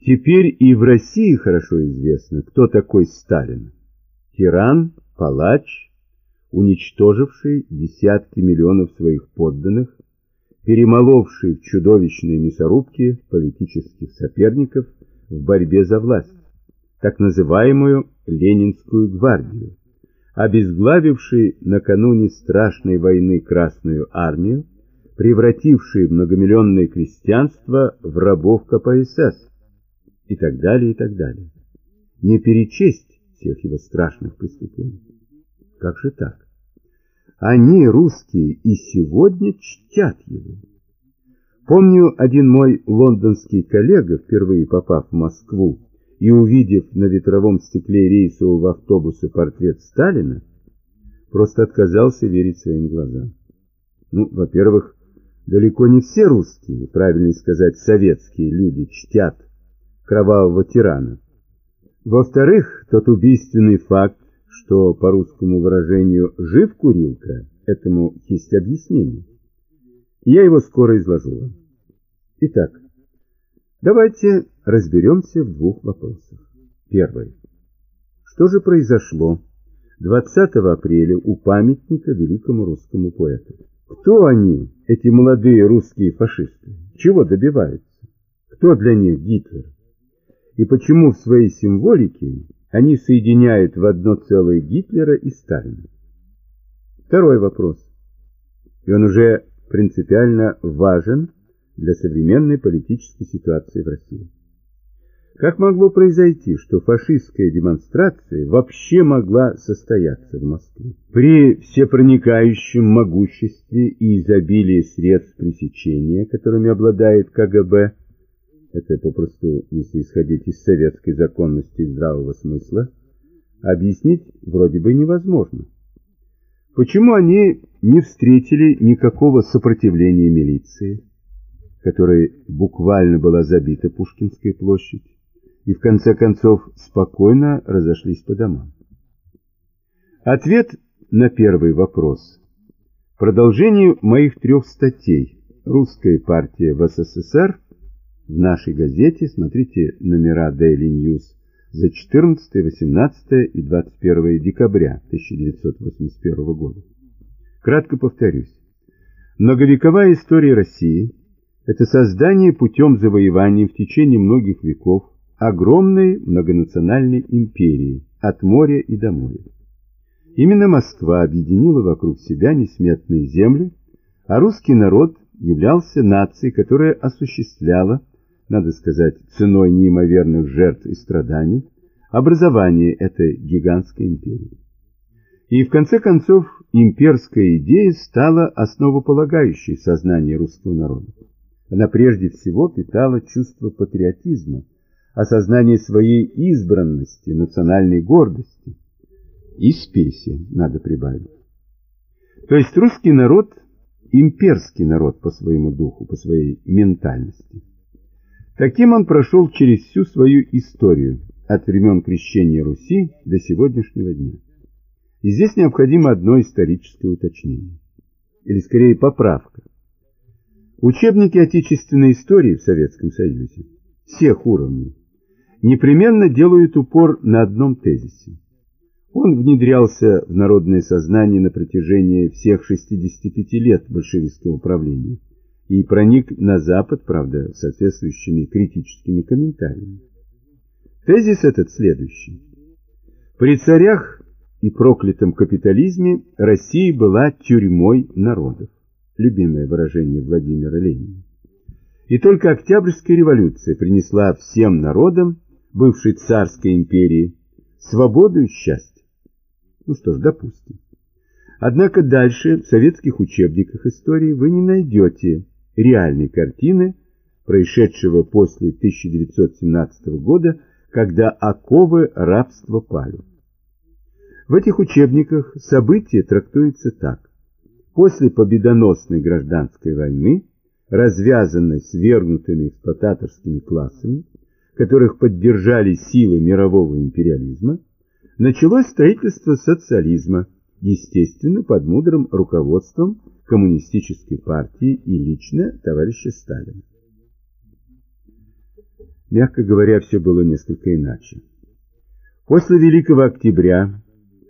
Теперь и в России хорошо известно, кто такой Сталин. Тиран, палач, уничтоживший десятки миллионов своих подданных, перемоловший в чудовищные мясорубки политических соперников в борьбе за власть, так называемую Ленинскую гвардию, обезглавивший накануне страшной войны Красную армию, превративший многомиллионное крестьянство в рабов КПСС, и так далее, и так далее. Не перечесть всех его страшных преступлений. Как же так? Они, русские, и сегодня чтят его. Помню, один мой лондонский коллега, впервые попав в Москву и увидев на ветровом стекле рейсового автобуса портрет Сталина, просто отказался верить своим глазам. Ну, во-первых, далеко не все русские, правильно сказать, советские люди чтят кровавого тирана. Во-вторых, тот убийственный факт, что по русскому выражению «жив курилка», этому есть объяснение. я его скоро изложу вам. Итак, давайте разберемся в двух вопросах. Первый. Что же произошло 20 апреля у памятника великому русскому поэту? Кто они, эти молодые русские фашисты? Чего добиваются? Кто для них Гитлер? И почему в своей символике они соединяют в одно целое Гитлера и Сталина. Второй вопрос, и он уже принципиально важен для современной политической ситуации в России. Как могло произойти, что фашистская демонстрация вообще могла состояться в Москве? При всепроникающем могуществе и изобилии средств пресечения, которыми обладает КГБ, это попросту, если исходить из советской законности и здравого смысла, объяснить вроде бы невозможно. Почему они не встретили никакого сопротивления милиции, которой буквально была забита Пушкинская площадь, и в конце концов спокойно разошлись по домам? Ответ на первый вопрос. Продолжение моих трех статей «Русская партия в СССР» в нашей газете, смотрите номера Daily News за 14, 18 и 21 декабря 1981 года. Кратко повторюсь. Многовековая история России – это создание путем завоевания в течение многих веков огромной многонациональной империи от моря и до моря. Именно Москва объединила вокруг себя несметные земли, а русский народ являлся нацией, которая осуществляла надо сказать, ценой неимоверных жертв и страданий, образование этой гигантской империи. И в конце концов имперская идея стала основополагающей сознания русского народа. Она прежде всего питала чувство патриотизма, осознание своей избранности, национальной гордости. И спеси, надо прибавить. То есть русский народ – имперский народ по своему духу, по своей ментальности. Таким он прошел через всю свою историю, от времен крещения Руси до сегодняшнего дня. И здесь необходимо одно историческое уточнение, или скорее поправка. Учебники отечественной истории в Советском Союзе всех уровней непременно делают упор на одном тезисе. Он внедрялся в народное сознание на протяжении всех 65 лет большевистского правления и проник на Запад, правда, соответствующими критическими комментариями. Тезис этот следующий. При царях и проклятом капитализме Россия была тюрьмой народов. Любимое выражение Владимира Ленина. И только Октябрьская революция принесла всем народам бывшей царской империи свободу и счастье. Ну что ж, допустим. Однако дальше в советских учебниках истории вы не найдете реальной картины, происшедшего после 1917 года, когда оковы рабства пали. В этих учебниках события трактуются так. После победоносной гражданской войны, развязанной свергнутыми эксплуататорскими классами, которых поддержали силы мирового империализма, началось строительство социализма, естественно, под мудрым руководством коммунистической партии и лично товарища Сталина. Мягко говоря, все было несколько иначе. После Великого Октября,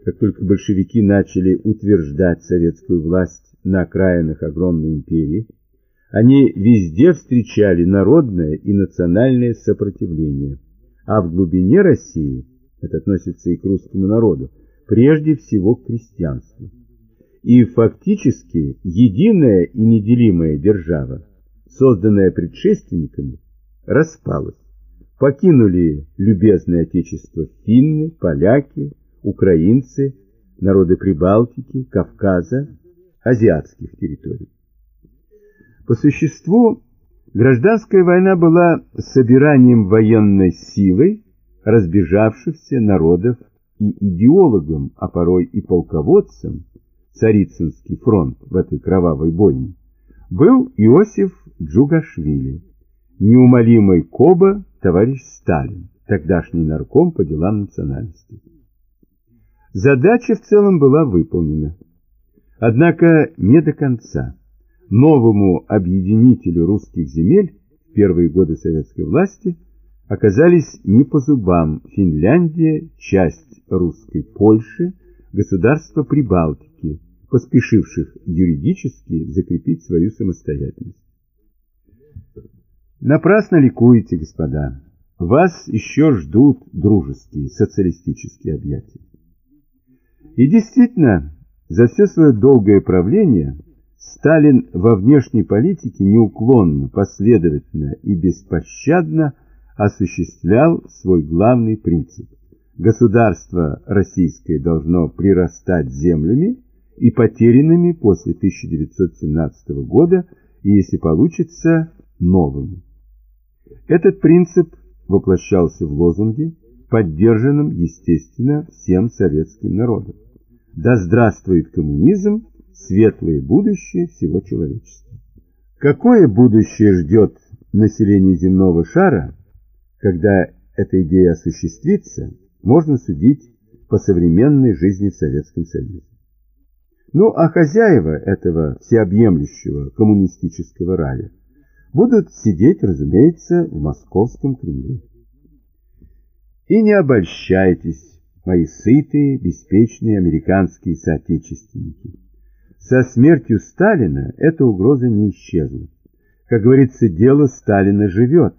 как только большевики начали утверждать советскую власть на окраинах огромной империи, они везде встречали народное и национальное сопротивление, а в глубине России, это относится и к русскому народу, прежде всего к крестьянству. И фактически единая и неделимая держава, созданная предшественниками, распалась. Покинули любезное отечество финны, поляки, украинцы, народы Прибалтики, Кавказа, азиатских территорий. По существу, гражданская война была собиранием военной силы разбежавшихся народов и идеологом, а порой и полководцем, Царицынский фронт в этой кровавой бойне, был Иосиф Джугашвили, неумолимый Коба товарищ Сталин, тогдашний нарком по делам национальности. Задача в целом была выполнена, однако не до конца новому объединителю русских земель в первые годы советской власти оказались не по зубам Финляндия, часть русской Польши, государства Прибалтики, поспешивших юридически закрепить свою самостоятельность. Напрасно ликуете, господа. Вас еще ждут дружеские социалистические объятия. И действительно, за все свое долгое правление Сталин во внешней политике неуклонно, последовательно и беспощадно осуществлял свой главный принцип. Государство российское должно прирастать землями и потерянными после 1917 года, и, если получится, новыми. Этот принцип воплощался в лозунге, поддержанном, естественно, всем советским народом. Да здравствует коммунизм! светлое будущее всего человечества. Какое будущее ждет население земного шара, когда эта идея осуществится, можно судить по современной жизни в Советском Союзе. Ну, а хозяева этого всеобъемлющего коммунистического рая будут сидеть, разумеется, в московском Кремле. И не обольщайтесь, мои сытые, беспечные американские соотечественники. Со смертью Сталина эта угроза не исчезла. Как говорится, дело Сталина живет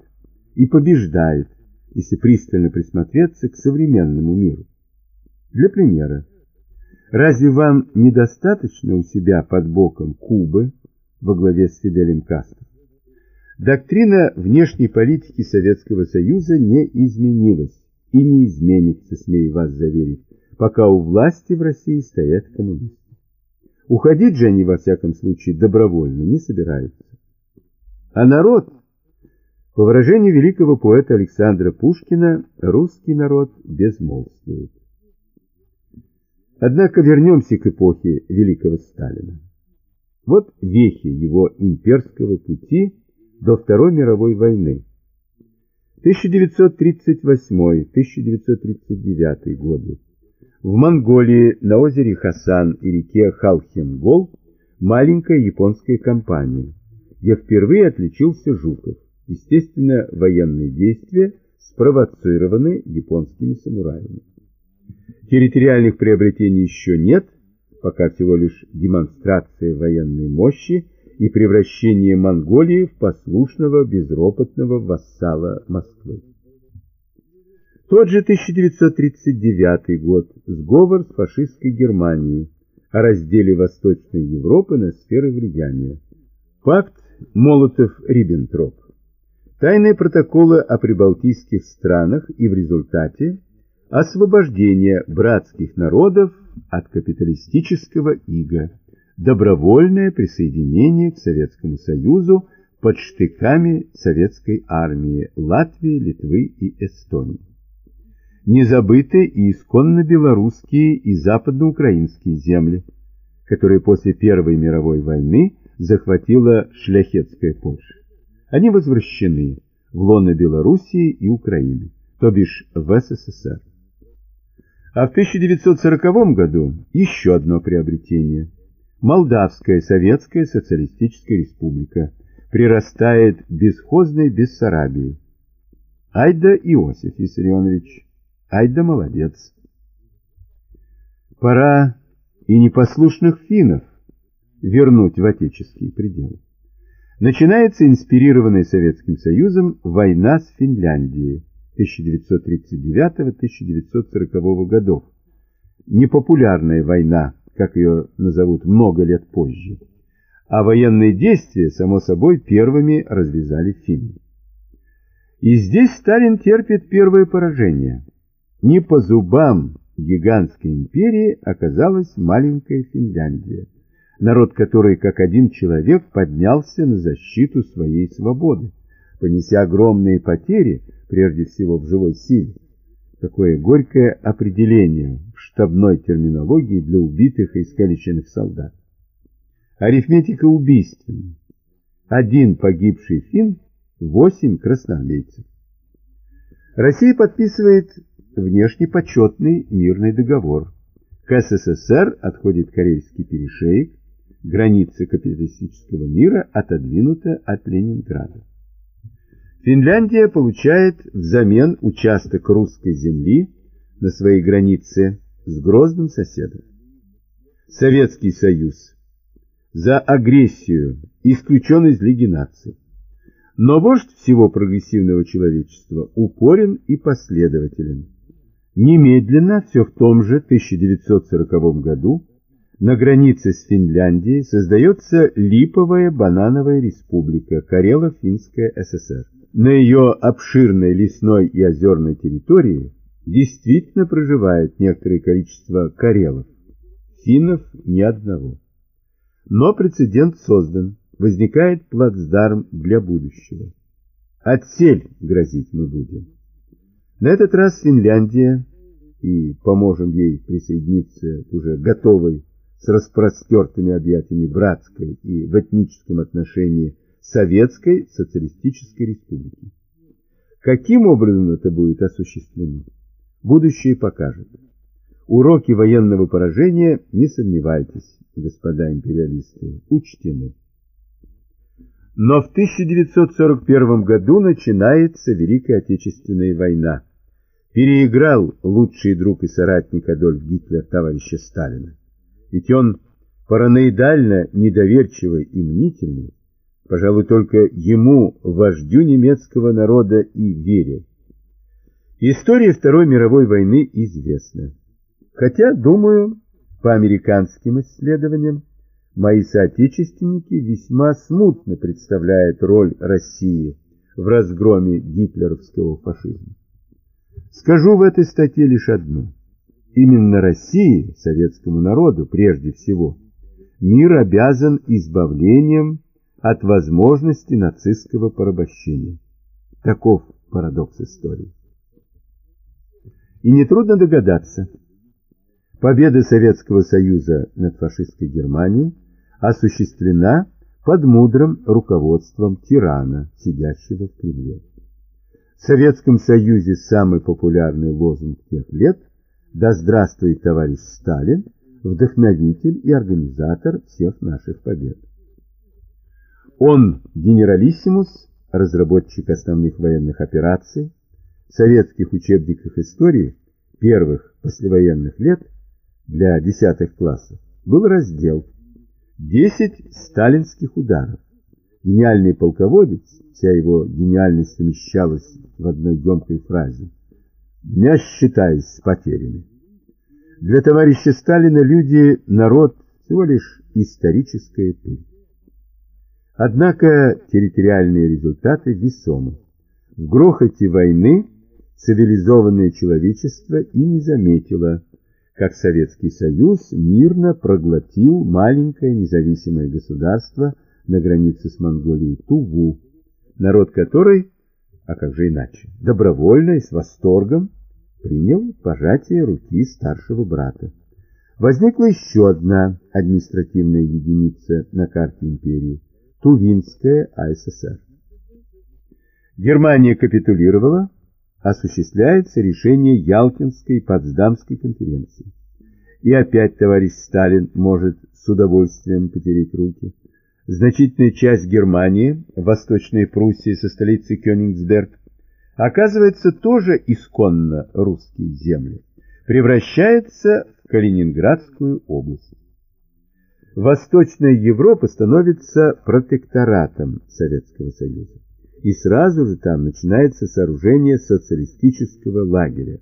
и побеждает, если пристально присмотреться к современному миру. Для примера, разве вам недостаточно у себя под боком Кубы во главе с Фиделем Кастро? Доктрина внешней политики Советского Союза не изменилась и не изменится, смею вас заверить, пока у власти в России стоят коммунисты. Уходить же они, во всяком случае, добровольно не собираются. А народ, по выражению великого поэта Александра Пушкина, русский народ безмолвствует. Однако вернемся к эпохе великого Сталина. Вот вехи его имперского пути до Второй мировой войны. 1938-1939 годы в Монголии на озере Хасан и реке Халхенгол маленькая японская компания, где впервые отличился Жуков. Естественно, военные действия спровоцированы японскими самураями. Территориальных приобретений еще нет, пока всего лишь демонстрация военной мощи и превращение Монголии в послушного безропотного вассала Москвы. Тот же 1939 год, сговор с фашистской Германией о разделе Восточной Европы на сферы влияния. Пакт Молотов-Риббентроп. Тайные протоколы о прибалтийских странах и в результате освобождение братских народов от капиталистического ига, добровольное присоединение к Советскому Союзу под штыками советской армии Латвии, Литвы и Эстонии не забыты и исконно белорусские и западноукраинские земли, которые после Первой мировой войны захватила шляхетская Польша. Они возвращены в лоно Белоруссии и Украины, то бишь в СССР. А в 1940 году еще одно приобретение. Молдавская Советская Социалистическая Республика прирастает бесхозной Бессарабии. Айда Иосиф Виссарионович, айда молодец. Пора и непослушных финнов вернуть в отеческие пределы. Начинается инспирированная Советским Союзом война с Финляндией 1939-1940 годов. Непопулярная война, как ее назовут много лет позже. А военные действия, само собой, первыми развязали финны. И здесь Сталин терпит первое поражение. Не по зубам гигантской империи оказалась маленькая Финляндия, народ которой как один человек поднялся на защиту своей свободы, понеся огромные потери, прежде всего в живой силе. Какое горькое определение в штабной терминологии для убитых и искалеченных солдат. Арифметика убийственна. Один погибший фин, восемь красноармейцев. Россия подписывает внешне мирный договор. К СССР отходит Карельский перешеек, граница капиталистического мира отодвинута от Ленинграда. Финляндия получает взамен участок русской земли на своей границе с грозным соседом. Советский Союз за агрессию исключен из Лиги наций. Но вождь всего прогрессивного человечества упорен и последователен. Немедленно, все в том же 1940 году, на границе с Финляндией создается Липовая банановая республика Карело-Финская ССР. На ее обширной лесной и озерной территории действительно проживает некоторое количество карелов, финнов ни одного. Но прецедент создан, возникает плацдарм для будущего. Отсель грозить мы будем. На этот раз Финляндия, и поможем ей присоединиться к уже готовой с распростертыми объятиями братской и в этническом отношении Советской Социалистической Республики. Каким образом это будет осуществлено? Будущее покажет. Уроки военного поражения, не сомневайтесь, господа империалисты, учтены. Но в 1941 году начинается Великая Отечественная война. Переиграл лучший друг и соратник Адольф Гитлер товарища Сталина. Ведь он параноидально недоверчивый и мнительный, пожалуй, только ему, вождю немецкого народа, и верил. История Второй мировой войны известна. Хотя, думаю, по американским исследованиям, мои соотечественники весьма смутно представляют роль России в разгроме гитлеровского фашизма. Скажу в этой статье лишь одно. Именно России, советскому народу прежде всего, мир обязан избавлением от возможности нацистского порабощения. Таков парадокс истории. И нетрудно догадаться, победа Советского Союза над фашистской Германией осуществлена под мудрым руководством тирана, сидящего в Кремле. В Советском Союзе самый популярный лозунг тех лет «Да здравствует товарищ Сталин, вдохновитель и организатор всех наших побед». Он генералиссимус, разработчик основных военных операций, советских учебниках истории первых послевоенных лет для десятых классов был раздел «10 сталинских ударов». Гениальный полководец, вся его гениальность умещалась в одной емкой фразе, не считаясь с потерями. Для товарища Сталина люди, народ, всего лишь историческая пыль. Однако территориальные результаты весомы. В грохоте войны цивилизованное человечество и не заметило, как Советский Союз мирно проглотил маленькое независимое государство на границе с Монголией Туву, народ которой, а как же иначе, добровольно и с восторгом принял пожатие руки старшего брата. Возникла еще одна административная единица на карте империи – Тувинская АССР. Германия капитулировала, осуществляется решение Ялтинской и Потсдамской конференции. И опять товарищ Сталин может с удовольствием потереть руки. Значительная часть Германии, Восточная Пруссия со столицей Кёнигсберг, оказывается тоже исконно русские земли, превращается в Калининградскую область. Восточная Европа становится протекторатом Советского Союза. И сразу же там начинается сооружение социалистического лагеря.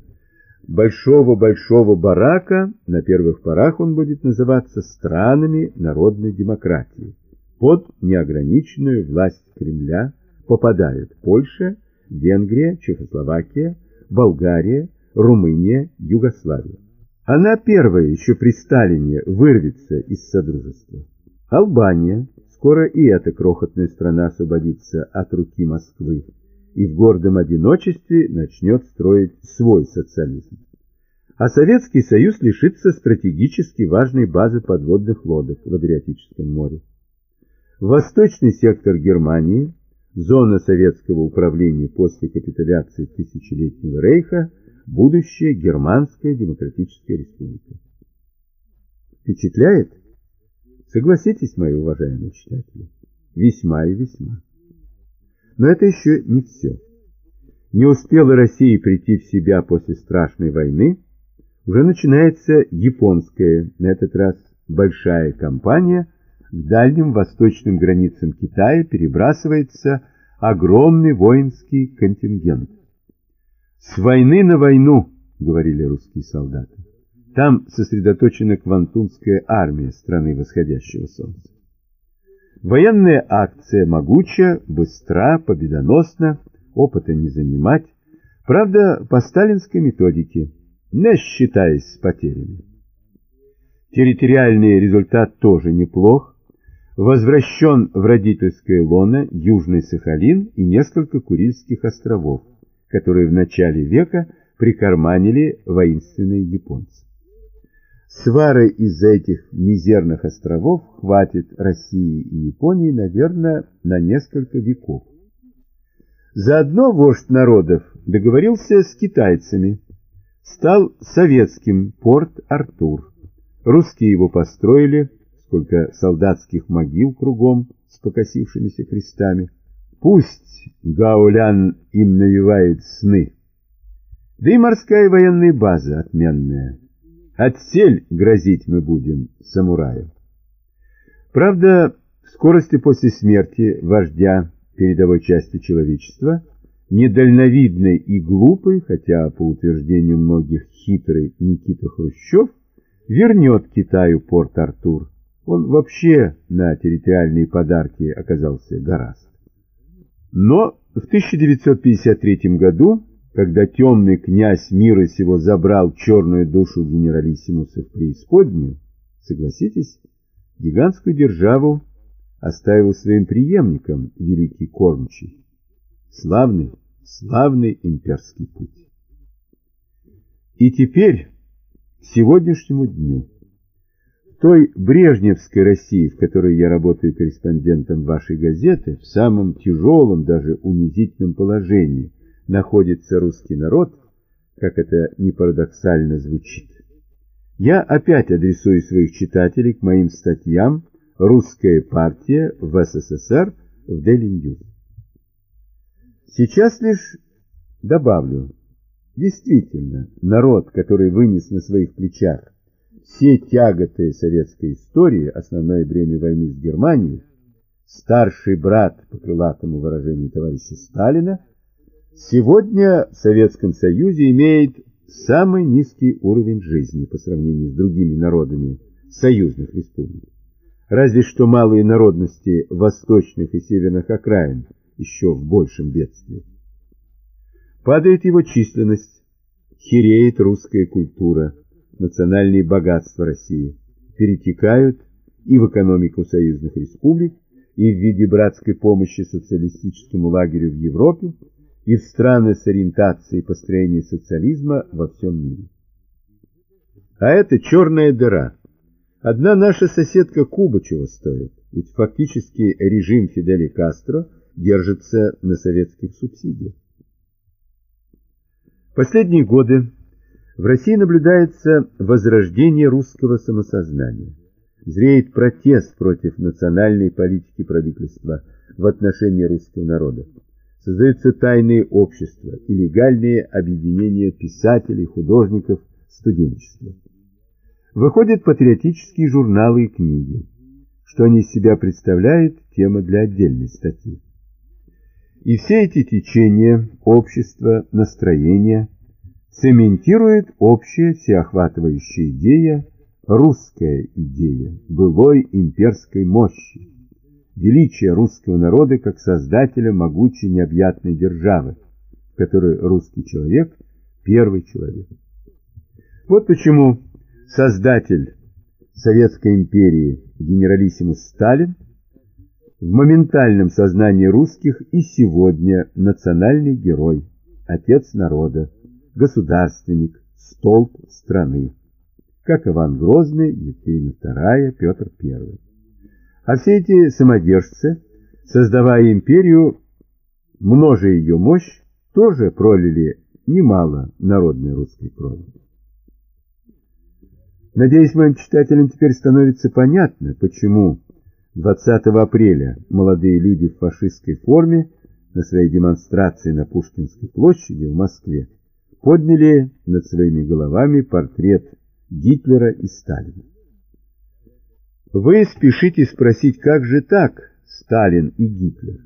Большого-большого барака, на первых порах он будет называться странами народной демократии. Под неограниченную власть Кремля попадают Польша, Венгрия, Чехословакия, Болгария, Румыния, Югославия. Она первая еще при Сталине вырвется из Содружества. Албания, скоро и эта крохотная страна освободится от руки Москвы и в гордом одиночестве начнет строить свой социализм. А Советский Союз лишится стратегически важной базы подводных лодок в Адриатическом море. Восточный сектор Германии, зона советского управления после капитуляции Тысячелетнего Рейха – будущая Германская Демократическая Республика. Впечатляет? Согласитесь, мои уважаемые читатели, весьма и весьма. Но это еще не все. Не успела Россия прийти в себя после страшной войны, уже начинается японская, на этот раз большая кампания, к дальним восточным границам Китая перебрасывается огромный воинский контингент. «С войны на войну», — говорили русские солдаты. Там сосредоточена Квантунская армия страны восходящего солнца. Военная акция могуча, быстра, победоносна, опыта не занимать, правда, по сталинской методике, не считаясь с потерями. Территориальный результат тоже неплох. Возвращен в родительское лоно Южный Сахалин и несколько Курильских островов которые в начале века прикарманили воинственные японцы. Свары из-за этих мизерных островов хватит России и Японии, наверное, на несколько веков. Заодно вождь народов договорился с китайцами. Стал советским порт Артур. Русские его построили, сколько солдатских могил кругом с покосившимися крестами. Пусть Гаулян им навевает сны. Да и морская военная база отменная. Отсель грозить мы будем самураю. Правда, в скорости после смерти вождя передовой части человечества, недальновидный и глупый, хотя по утверждению многих хитрый Никита Хрущев, вернет Китаю Порт-Артур. Он вообще на территориальные подарки оказался гораст. Но в 1953 году, когда темный князь мира сего забрал черную душу генералиссимуса в преисподнюю, согласитесь, гигантскую державу оставил своим преемником великий кормчий. Славный, славный имперский путь. И теперь, к сегодняшнему дню, той брежневской России, в которой я работаю корреспондентом вашей газеты, в самом тяжелом, даже унизительном положении находится русский народ, как это не парадоксально звучит. Я опять адресую своих читателей к моим статьям «Русская партия в СССР» в Daily News. Сейчас лишь добавлю, действительно, народ, который вынес на своих плечах все тяготы советской истории, основное бремя войны с Германией, старший брат, по крылатому выражению товарища Сталина, сегодня в Советском Союзе имеет самый низкий уровень жизни по сравнению с другими народами союзных республик. Разве что малые народности восточных и северных окраин еще в большем бедствии. Падает его численность, хереет русская культура, национальные богатства России перетекают и в экономику союзных республик, и в виде братской помощи социалистическому лагерю в Европе, и в страны с ориентацией построения социализма во всем мире. А это черная дыра. Одна наша соседка Куба чего стоит, ведь фактически режим Фиделя Кастро держится на советских субсидиях. Последние годы в России наблюдается возрождение русского самосознания. Зреет протест против национальной политики правительства в отношении русского народа. создаются тайные общества и легальные объединения писателей, художников, студенчества. Выходят патриотические журналы и книги. Что они из себя представляют, тема для отдельной статьи. И все эти течения, общества, настроения цементируют общая всеохватывающая идея, русская идея былой имперской мощи, величия русского народа как создателя могучей необъятной державы, в которой русский человек – первый человек. Вот почему создатель Советской империи генералиссимус Сталин в моментальном сознании русских и сегодня национальный герой, отец народа, государственник, столб страны, как Иван Грозный, Екатерина II, Петр I. А все эти самодержцы, создавая империю, множа ее мощь, тоже пролили немало народной русской крови. Надеюсь, моим читателям теперь становится понятно, почему 20 апреля молодые люди в фашистской форме на своей демонстрации на Пушкинской площади в Москве подняли над своими головами портрет Гитлера и Сталина. Вы спешите спросить, как же так, Сталин и Гитлер?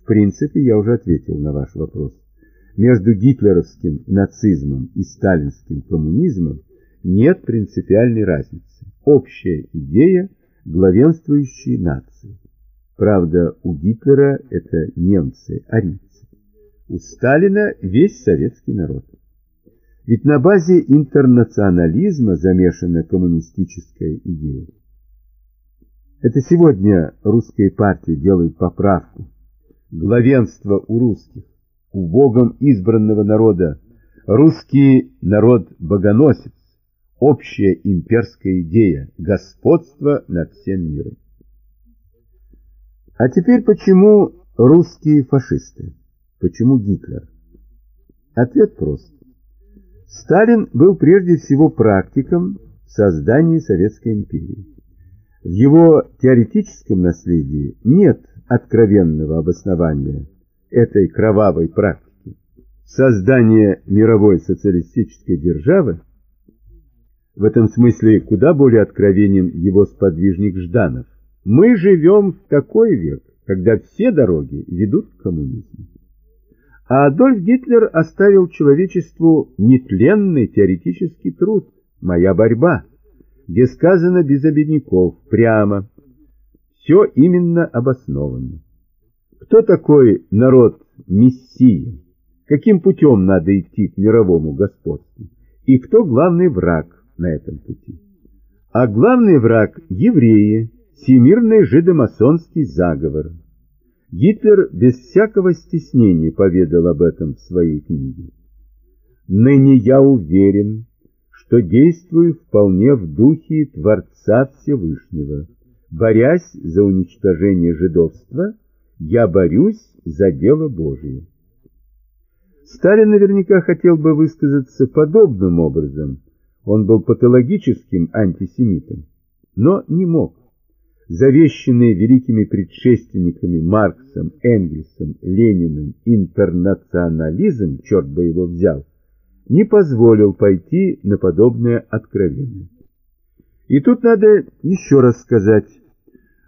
В принципе, я уже ответил на ваш вопрос. Между гитлеровским нацизмом и сталинским коммунизмом нет принципиальной разницы. Общая идея главенствующей нации. Правда, у Гитлера это немцы, арийцы. У Сталина весь советский народ. Ведь на базе интернационализма замешана коммунистическая идея. Это сегодня русская партия делает поправку. Главенство у русских, у Богом избранного народа. Русский народ богоносец общая имперская идея господства над всем миром. А теперь почему русские фашисты? Почему Гитлер? Ответ прост. Сталин был прежде всего практиком создания Советской империи. В его теоретическом наследии нет откровенного обоснования этой кровавой практики. Создание мировой социалистической державы в этом смысле куда более откровенен его сподвижник Жданов. Мы живем в такой век, когда все дороги ведут к коммунизму. А Адольф Гитлер оставил человечеству нетленный теоретический труд «Моя борьба», где сказано без обедняков, прямо. Все именно обоснованно. Кто такой народ Мессия? Каким путем надо идти к мировому господству? И кто главный враг на этом пути. А главный враг – евреи, всемирный жидомасонский заговор. Гитлер без всякого стеснения поведал об этом в своей книге. «Ныне я уверен, что действую вполне в духе Творца Всевышнего. Борясь за уничтожение жидовства, я борюсь за дело Божие». Сталин наверняка хотел бы высказаться подобным образом – он был патологическим антисемитом, но не мог. Завещанный великими предшественниками Марксом, Энгельсом, Лениным интернационализм, черт бы его взял, не позволил пойти на подобное откровение. И тут надо еще раз сказать,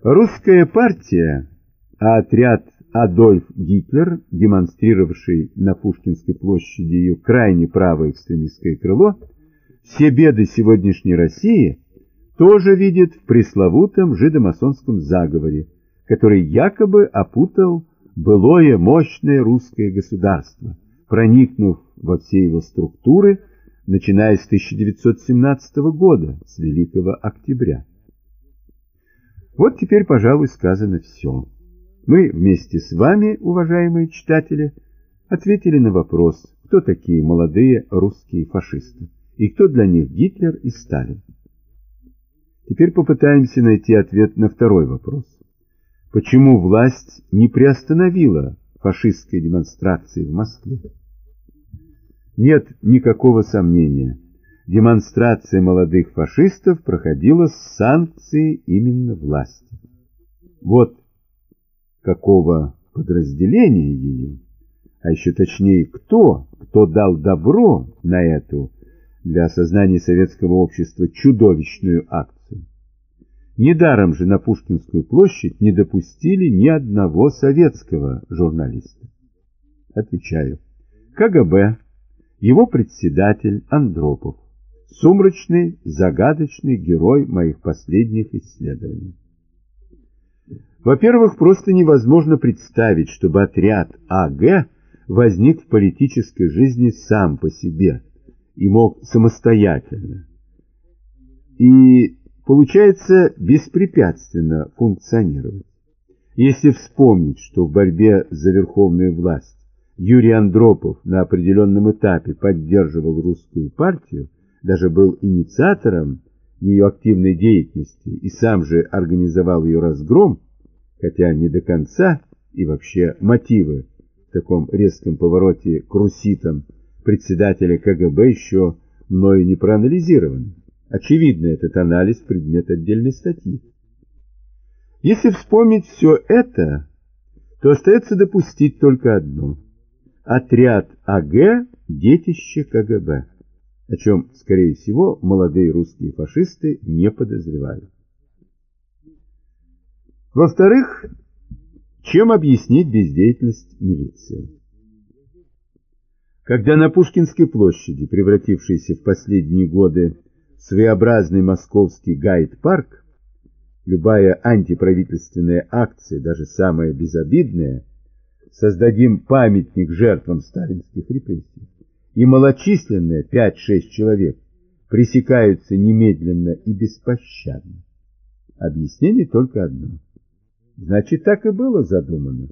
русская партия, а отряд Адольф Гитлер, демонстрировавший на Пушкинской площади ее крайне правое экстремистское крыло, все беды сегодняшней России тоже видит в пресловутом жидомасонском заговоре, который якобы опутал былое мощное русское государство, проникнув во все его структуры, начиная с 1917 года, с Великого Октября. Вот теперь, пожалуй, сказано все. Мы вместе с вами, уважаемые читатели, ответили на вопрос, кто такие молодые русские фашисты и кто для них Гитлер и Сталин. Теперь попытаемся найти ответ на второй вопрос. Почему власть не приостановила фашистской демонстрации в Москве? Нет никакого сомнения. Демонстрация молодых фашистов проходила с санкцией именно власти. Вот какого подразделение ее, а еще точнее кто, кто дал добро на эту для осознания советского общества чудовищную акцию. Недаром же на Пушкинскую площадь не допустили ни одного советского журналиста. Отвечаю. КГБ, его председатель Андропов, сумрачный, загадочный герой моих последних исследований. Во-первых, просто невозможно представить, чтобы отряд АГ возник в политической жизни сам по себе и мог самостоятельно. И, получается, беспрепятственно функционировать. Если вспомнить, что в борьбе за верховную власть Юрий Андропов на определенном этапе поддерживал русскую партию, даже был инициатором ее активной деятельности и сам же организовал ее разгром, хотя не до конца, и вообще мотивы в таком резком повороте к руситам председателя КГБ еще мною не проанализированы. Очевидно, этот анализ – предмет отдельной статьи. Если вспомнить все это, то остается допустить только одно. Отряд АГ – детище КГБ, о чем, скорее всего, молодые русские фашисты не подозревали. Во-вторых, чем объяснить бездеятельность милиции? Когда на Пушкинской площади, превратившейся в последние годы своеобразный московский гайд-парк, любая антиправительственная акция, даже самая безобидная, создадим памятник жертвам сталинских репрессий, и малочисленные 5-6 человек пресекаются немедленно и беспощадно. Объяснение только одно – Значит, так и было задумано,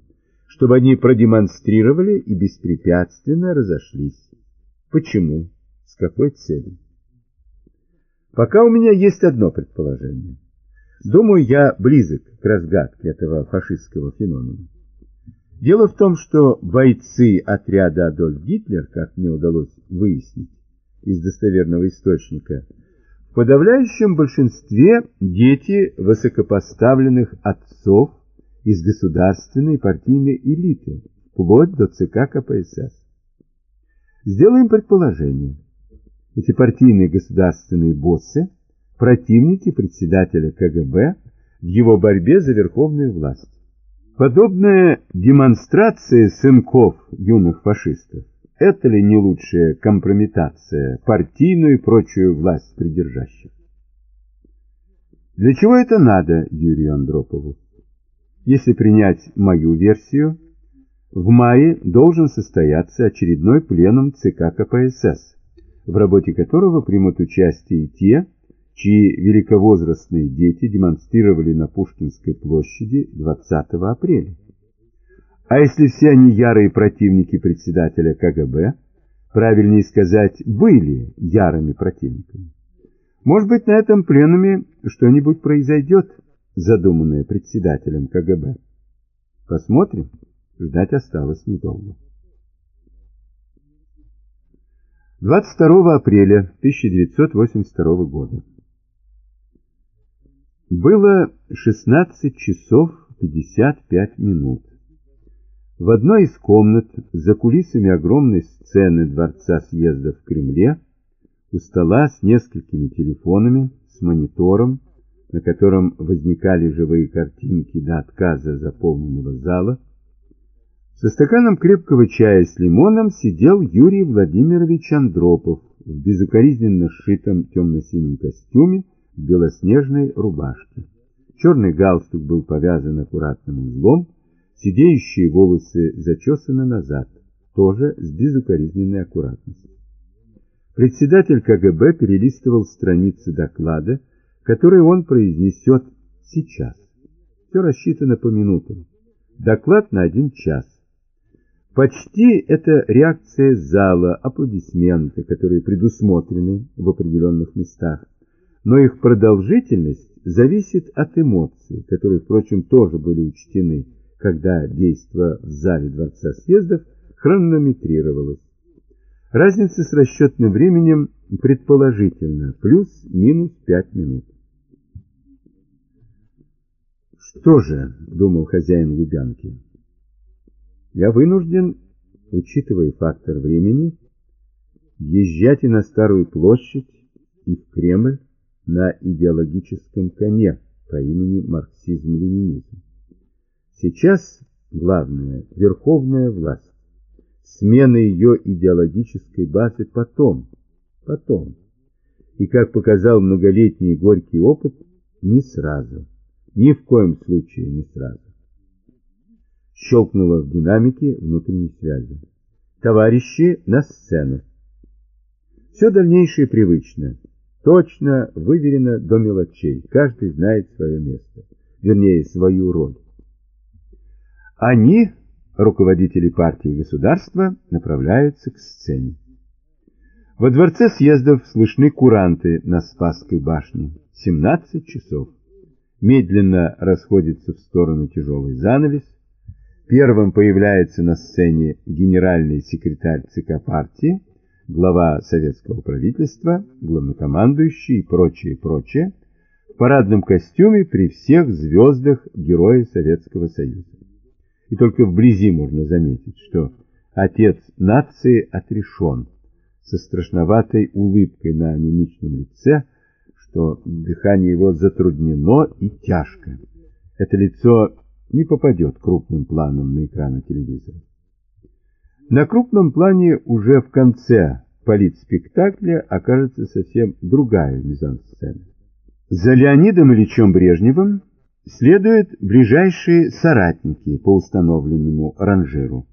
чтобы они продемонстрировали и беспрепятственно разошлись. Почему? С какой целью? Пока у меня есть одно предположение. Думаю, я близок к разгадке этого фашистского феномена. Дело в том, что бойцы отряда Адольф Гитлер, как мне удалось выяснить из достоверного источника, в подавляющем большинстве дети высокопоставленных отцов из государственной партийной элиты, вплоть до ЦК КПСС. Сделаем предположение. Эти партийные государственные боссы – противники председателя КГБ в его борьбе за верховную власть. Подобная демонстрация сынков юных фашистов – это ли не лучшая компрометация партийную и прочую власть придержащих? Для чего это надо Юрию Андропову? Если принять мою версию, в мае должен состояться очередной пленум ЦК КПСС, в работе которого примут участие те, чьи великовозрастные дети демонстрировали на Пушкинской площади 20 апреля. А если все они ярые противники председателя КГБ, правильнее сказать, были ярыми противниками? Может быть, на этом пленуме что-нибудь произойдет, задуманное председателем КГБ. Посмотрим, ждать осталось недолго. 22 апреля 1982 года. Было 16 часов 55 минут. В одной из комнат за кулисами огромной сцены Дворца съезда в Кремле у стола с несколькими телефонами, с монитором, на котором возникали живые картинки до отказа заполненного зала, со стаканом крепкого чая с лимоном сидел Юрий Владимирович Андропов в безукоризненно сшитом темно-синем костюме в белоснежной рубашке. Черный галстук был повязан аккуратным узлом, сидеющие волосы зачесаны назад, тоже с безукоризненной аккуратностью. Председатель КГБ перелистывал страницы доклада, которые он произнесет сейчас. Все рассчитано по минутам. Доклад на один час. Почти это реакция зала, аплодисменты, которые предусмотрены в определенных местах. Но их продолжительность зависит от эмоций, которые, впрочем, тоже были учтены, когда действо в зале Дворца съездов хронометрировалось. Разница с расчетным временем предположительно плюс-минус 5 минут. Что же, думал хозяин Лубянки, Я вынужден, учитывая фактор времени, езжать и на Старую площадь, и в Кремль на идеологическом коне по имени марксизм-ленинизм. Сейчас главное – верховная власть. Смена ее идеологической базы потом, потом. И, как показал многолетний горький опыт, не сразу. Ни в коем случае не сразу. Щелкнуло в динамике внутренней связи. Товарищи на сцену. Все дальнейшее привычно. Точно выверено до мелочей. Каждый знает свое место. Вернее, свою роль. Они, руководители партии и государства, направляются к сцене. Во дворце съездов слышны куранты на Спасской башне. 17 часов. Медленно расходится в сторону тяжелый занавес. Первым появляется на сцене генеральный секретарь ЦК партии, глава советского правительства, главнокомандующий и прочее, прочее, в парадном костюме при всех звездах Героя Советского Союза. И только вблизи можно заметить, что отец нации отрешен, со страшноватой улыбкой на немичном лице, что дыхание его затруднено и тяжко. Это лицо не попадет крупным планом на экраны телевизора. На крупном плане уже в конце политспектакля окажется совсем другая мизансцена. За Леонидом Ильичем Брежневым следуют ближайшие соратники по установленному ранжиру.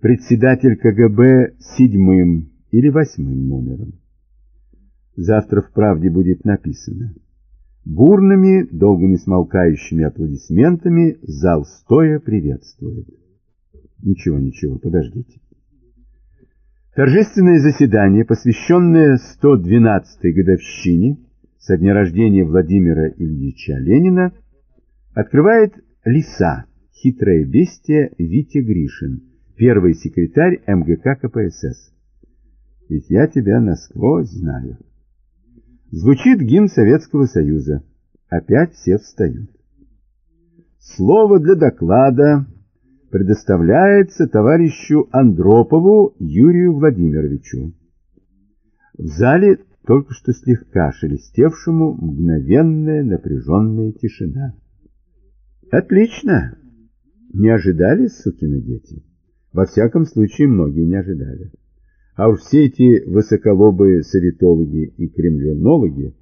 Председатель КГБ седьмым или восьмым номером. Завтра в «Правде» будет написано. Бурными, долго не смолкающими аплодисментами зал стоя приветствует. Ничего, ничего, подождите. Торжественное заседание, посвященное 112-й годовщине со дня рождения Владимира Ильича Ленина, открывает Лиса, хитрое бестие Витя Гришин, первый секретарь МГК КПСС. Ведь я тебя насквозь знаю. Звучит гимн Советского Союза. Опять все встают. Слово для доклада предоставляется товарищу Андропову Юрию Владимировичу. В зале только что слегка шелестевшему мгновенная напряженная тишина. Отлично! Не ожидали, сукины дети? Во всяком случае, многие не ожидали. А уж все эти высоколобые советологи и кремлинологи,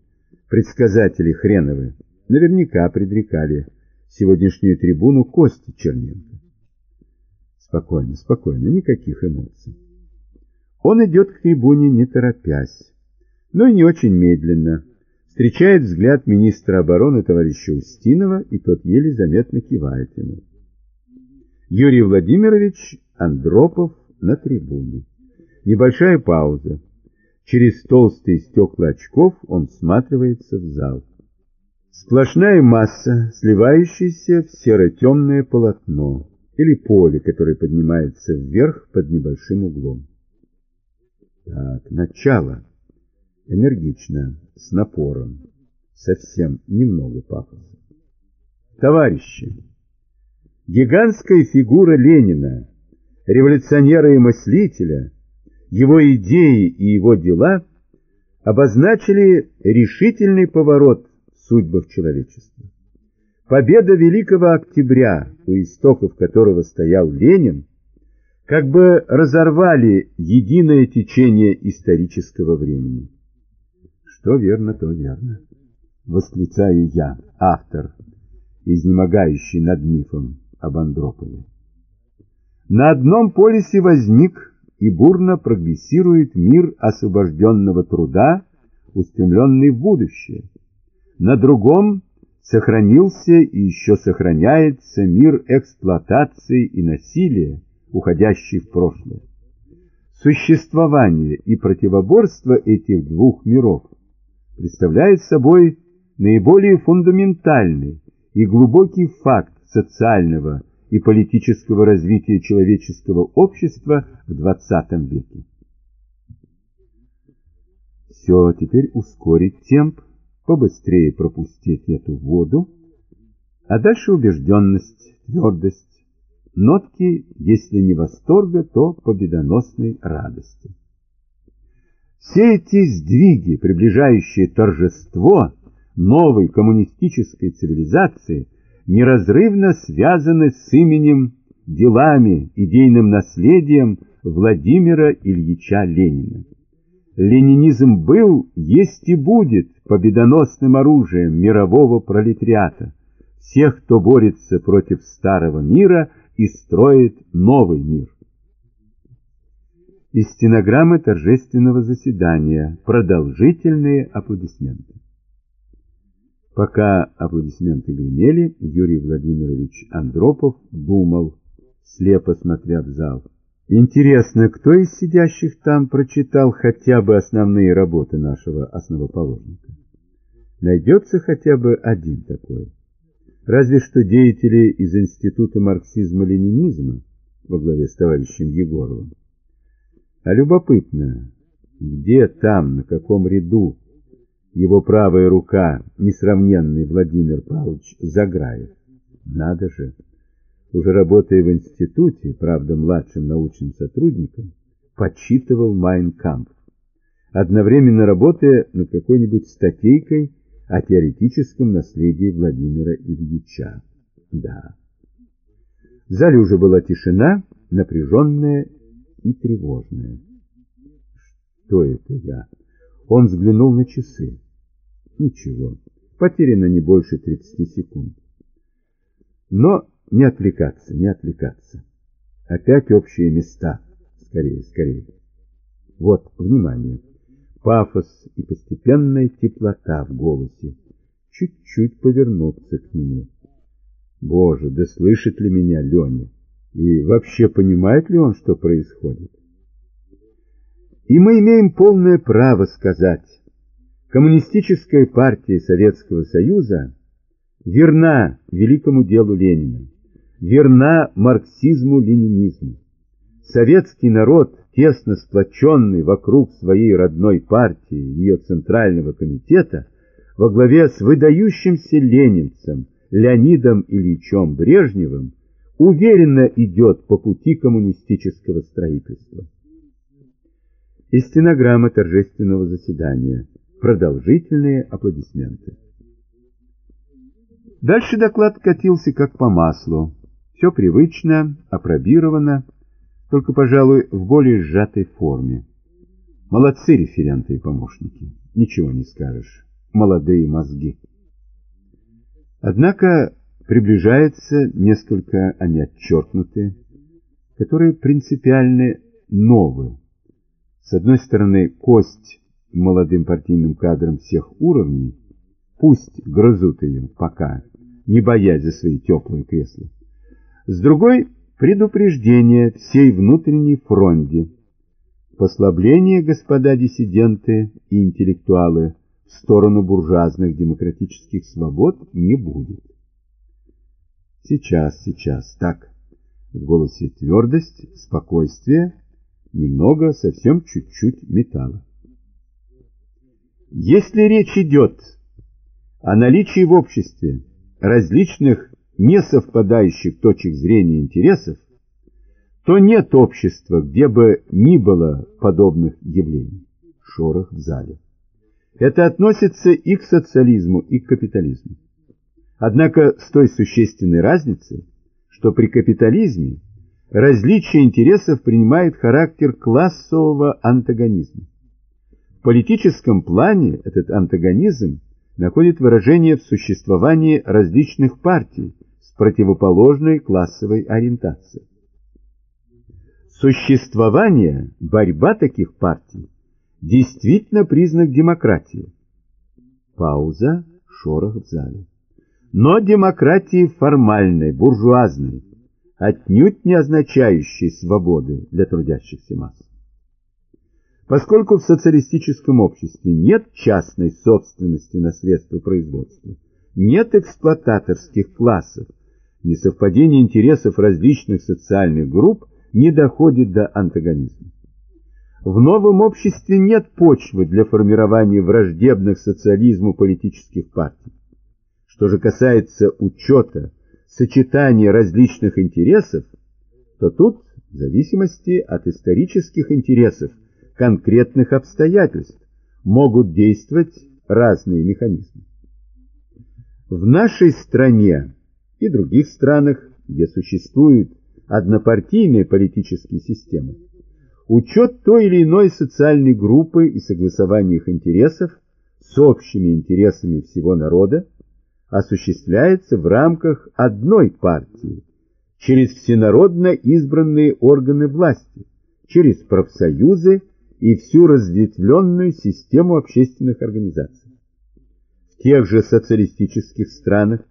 предсказатели хреновы, наверняка предрекали сегодняшнюю трибуну Кости Черненко. Спокойно, спокойно, никаких эмоций. Он идет к трибуне не торопясь, но и не очень медленно. Встречает взгляд министра обороны товарища Устинова, и тот еле заметно кивает ему. Юрий Владимирович Андропов на трибуне. Небольшая пауза. Через толстые стекла очков он всматривается в зал. Сплошная масса, сливающаяся в серо-темное полотно или поле, которое поднимается вверх под небольшим углом. Так, начало. Энергично, с напором, совсем немного пафоса. Товарищи, гигантская фигура Ленина, революционера и мыслителя, его идеи и его дела обозначили решительный поворот в судьбах человечества. Победа Великого Октября, у истоков которого стоял Ленин, как бы разорвали единое течение исторического времени. Что верно, то верно. Восклицаю я, автор, изнемогающий над мифом об Андропове. На одном полюсе возник и бурно прогрессирует мир освобожденного труда, устремленный в будущее. На другом сохранился и еще сохраняется мир эксплуатации и насилия, уходящий в прошлое. Существование и противоборство этих двух миров представляет собой наиболее фундаментальный и глубокий факт социального и политического развития человеческого общества в XX веке. Все, теперь ускорить темп, побыстрее пропустить эту воду, а дальше убежденность, твердость, нотки, если не восторга, то победоносной радости. Все эти сдвиги, приближающие торжество новой коммунистической цивилизации, неразрывно связаны с именем, делами, идейным наследием Владимира Ильича Ленина. Ленинизм был, есть и будет победоносным оружием мирового пролетариата, всех, кто борется против старого мира и строит новый мир. Из стенограммы торжественного заседания продолжительные аплодисменты. Пока аплодисменты гремели, Юрий Владимирович Андропов думал, слепо смотря в зал. Интересно, кто из сидящих там прочитал хотя бы основные работы нашего основоположника? Найдется хотя бы один такой. Разве что деятели из Института марксизма-ленинизма во главе с товарищем Егоровым. А любопытно, где там, на каком ряду его правая рука, несравненный Владимир Павлович Заграев? Надо же! уже работая в институте, правда младшим научным сотрудником, подсчитывал Майн Кампф, одновременно работая над какой-нибудь статейкой о теоретическом наследии Владимира Ильича. Да. В зале уже была тишина, напряженная и тревожная. Что это я? Он взглянул на часы. Ничего, потеряно не больше 30 секунд. Но не отвлекаться, не отвлекаться. Опять общие места. Скорее, скорее. Вот, внимание. Пафос и постепенная теплота в голосе. Чуть-чуть повернуться к нему. Боже, да слышит ли меня Леня? И вообще понимает ли он, что происходит? И мы имеем полное право сказать, Коммунистическая партия Советского Союза верна великому делу Ленина верна марксизму-ленинизму. Советский народ, тесно сплоченный вокруг своей родной партии, ее Центрального комитета, во главе с выдающимся ленинцем Леонидом Ильичем Брежневым, уверенно идет по пути коммунистического строительства. И стенограмма торжественного заседания. Продолжительные аплодисменты. Дальше доклад катился как по маслу. Все привычно, опробировано, только, пожалуй, в более сжатой форме. Молодцы референты и помощники, ничего не скажешь, молодые мозги. Однако приближается несколько они отчеркнутые, которые принципиально новые. С одной стороны, кость молодым партийным кадрам всех уровней, пусть грызут ее пока, не боясь за свои теплые кресла. С другой – предупреждение всей внутренней фронте. Послабление, господа диссиденты и интеллектуалы, в сторону буржуазных демократических свобод не будет. Сейчас, сейчас, так. В голосе твердость, спокойствие, немного, совсем чуть-чуть металла. Если речь идет о наличии в обществе различных несовпадающих точек зрения интересов, то нет общества, где бы ни было подобных явлений. Шорох в зале. Это относится и к социализму, и к капитализму. Однако с той существенной разницей, что при капитализме различие интересов принимает характер классового антагонизма. В политическом плане этот антагонизм находит выражение в существовании различных партий, противоположной классовой ориентации. Существование, борьба таких партий действительно признак демократии. Пауза, шорох в зале. Но демократии формальной, буржуазной, отнюдь не означающей свободы для трудящихся масс. Поскольку в социалистическом обществе нет частной собственности на средства производства, нет эксплуататорских классов, несовпадение интересов различных социальных групп не доходит до антагонизма. В новом обществе нет почвы для формирования враждебных социализму политических партий. Что же касается учета, сочетания различных интересов, то тут, в зависимости от исторических интересов, конкретных обстоятельств, могут действовать разные механизмы. В нашей стране и других странах, где существуют однопартийные политические системы, учет той или иной социальной группы и согласование их интересов с общими интересами всего народа осуществляется в рамках одной партии, через всенародно избранные органы власти, через профсоюзы и всю разветвленную систему общественных организаций. В тех же социалистических странах,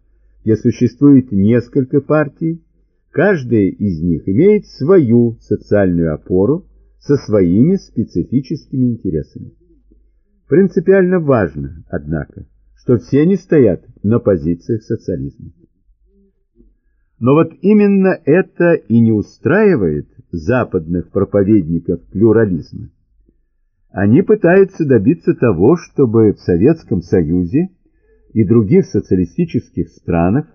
где существует несколько партий, каждая из них имеет свою социальную опору со своими специфическими интересами. Принципиально важно, однако, что все они стоят на позициях социализма. Но вот именно это и не устраивает западных проповедников плюрализма. Они пытаются добиться того, чтобы в Советском Союзе и других социалистических странах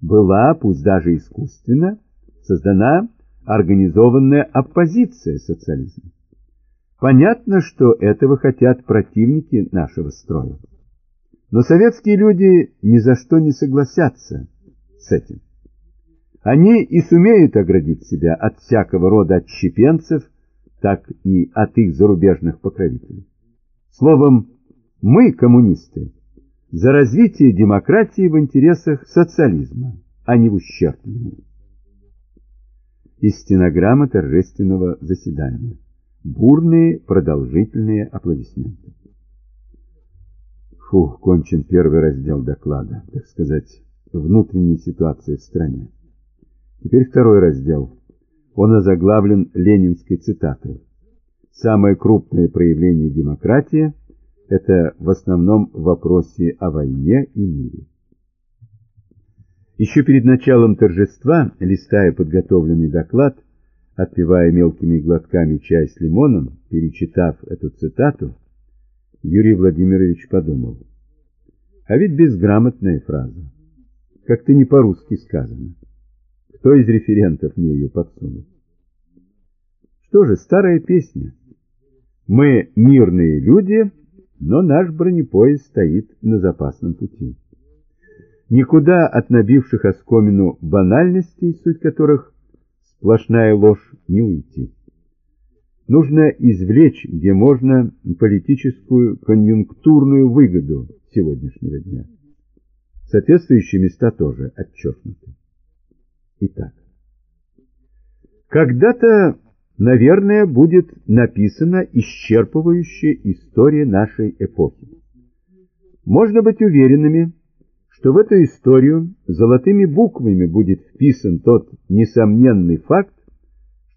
была, пусть даже искусственно, создана организованная оппозиция социализму. Понятно, что этого хотят противники нашего строя. Но советские люди ни за что не согласятся с этим. Они и сумеют оградить себя от всякого рода отщепенцев, так и от их зарубежных покровителей. Словом, мы, коммунисты, за развитие демократии в интересах социализма, а не в ущерб ему. Из стенограммы торжественного заседания. Бурные продолжительные аплодисменты. Фух, кончен первый раздел доклада, так сказать, внутренней ситуации в стране. Теперь второй раздел. Он озаглавлен ленинской цитатой. Самое крупное проявление демократии – это в основном в вопросе о войне и мире. Еще перед началом торжества, листая подготовленный доклад, отпивая мелкими глотками чай с лимоном, перечитав эту цитату, Юрий Владимирович подумал. А ведь безграмотная фраза. Как-то не по-русски сказано. Кто из референтов мне ее подсунул? Что же, старая песня. Мы мирные люди, но наш бронепоезд стоит на запасном пути. Никуда от набивших оскомину банальностей, суть которых сплошная ложь, не уйти. Нужно извлечь, где можно, политическую конъюнктурную выгоду сегодняшнего дня. Соответствующие места тоже отчеркнуты. Итак, когда-то, наверное, будет написана исчерпывающая история нашей эпохи. Можно быть уверенными, что в эту историю золотыми буквами будет вписан тот несомненный факт,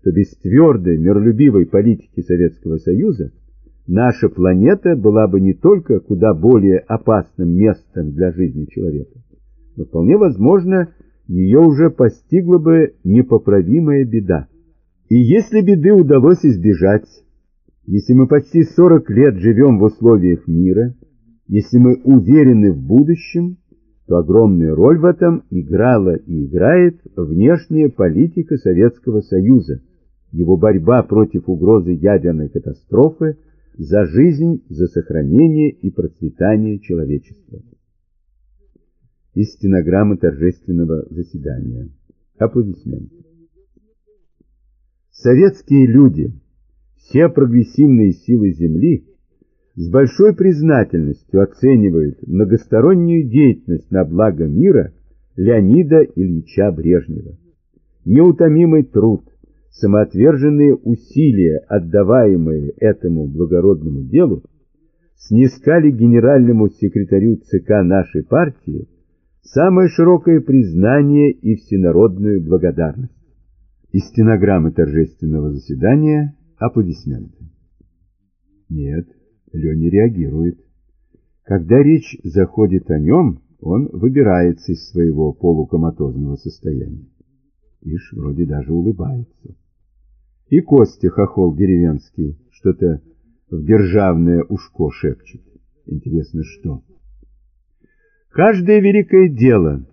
что без твердой миролюбивой политики Советского Союза наша планета была бы не только куда более опасным местом для жизни человека, но вполне возможно, ее уже постигла бы непоправимая беда. И если беды удалось избежать, если мы почти 40 лет живем в условиях мира, если мы уверены в будущем, то огромную роль в этом играла и играет внешняя политика Советского Союза, его борьба против угрозы ядерной катастрофы, за жизнь, за сохранение и процветание человечества. Из стенограммы торжественного заседания. Аплодисменты. Советские люди, все прогрессивные силы Земли, с большой признательностью оценивают многостороннюю деятельность на благо мира Леонида Ильича Брежнева. Неутомимый труд, самоотверженные усилия, отдаваемые этому благородному делу, снискали генеральному секретарю ЦК нашей партии самое широкое признание и всенародную благодарность. Из стенограммы торжественного заседания аплодисменты. Нет, Леня реагирует. Когда речь заходит о нем, он выбирается из своего полукоматозного состояния. Ишь, вроде даже улыбается. И Костя, хохол деревенский, что-то в державное ушко шепчет. Интересно, что? Каждое великое дело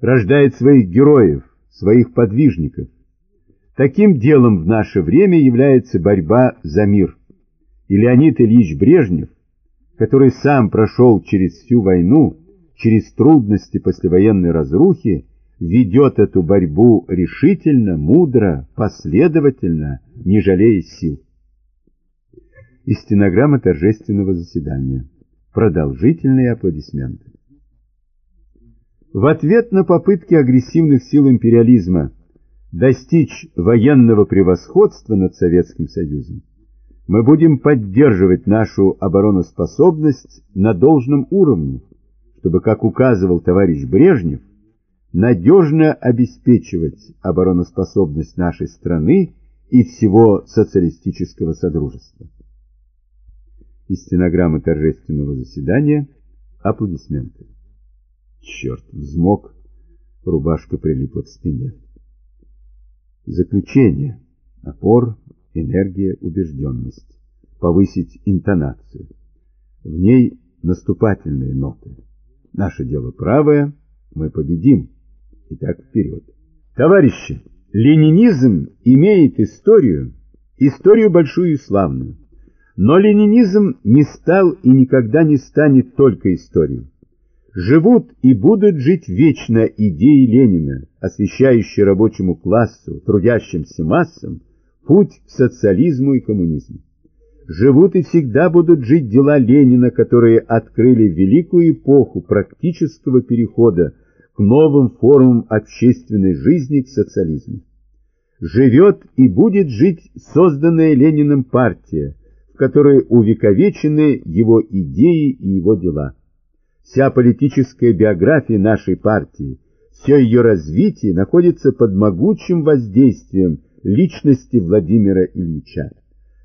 рождает своих героев, своих подвижников. Таким делом в наше время является борьба за мир. И Леонид Ильич Брежнев, который сам прошел через всю войну, через трудности послевоенной разрухи, ведет эту борьбу решительно, мудро, последовательно, не жалея сил. И стенограмма торжественного заседания. Продолжительные аплодисменты. В ответ на попытки агрессивных сил империализма достичь военного превосходства над Советским Союзом, мы будем поддерживать нашу обороноспособность на должном уровне, чтобы, как указывал товарищ Брежнев, надежно обеспечивать обороноспособность нашей страны и всего социалистического содружества. Из стенограммы торжественного заседания аплодисменты. Черт, взмок, рубашка прилипла к спине. Заключение. Опор, энергия, убежденность. Повысить интонацию. В ней наступательные ноты. Наше дело правое, мы победим. Итак, вперед. Товарищи, ленинизм имеет историю, историю большую и славную. Но ленинизм не стал и никогда не станет только историей. Живут и будут жить вечно идеи Ленина, освещающие рабочему классу, трудящимся массам, путь к социализму и коммунизму. Живут и всегда будут жить дела Ленина, которые открыли великую эпоху практического перехода новым формам общественной жизни к социализму. Живет и будет жить созданная Лениным партия, в которой увековечены его идеи и его дела. Вся политическая биография нашей партии, все ее развитие находится под могучим воздействием личности Владимира Ильича.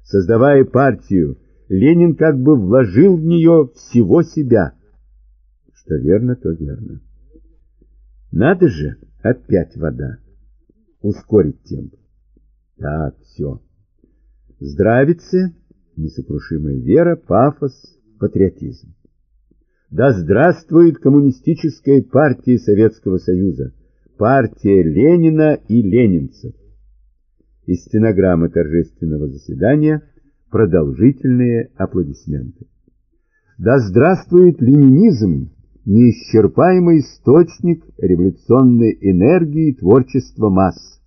Создавая партию, Ленин как бы вложил в нее всего себя. Что верно, то верно. Надо же, опять вода. Ускорить темп. Так, все. Здравицы, несокрушимая вера, пафос, патриотизм. Да здравствует коммунистическая партия Советского Союза, партия Ленина и ленинцев. Из стенограммы торжественного заседания продолжительные аплодисменты. Да здравствует ленинизм, неисчерпаемый источник революционной энергии и творчества масс.